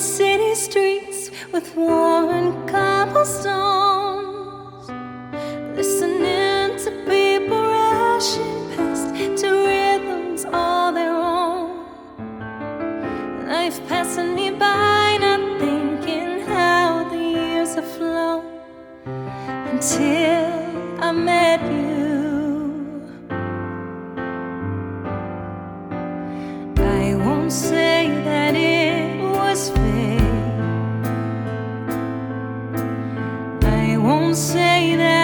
city streets with worn cobblestones, listening to people rushing past to rhythms all their own. Life passing me by, not thinking how the years have flown until I met you. don't say that.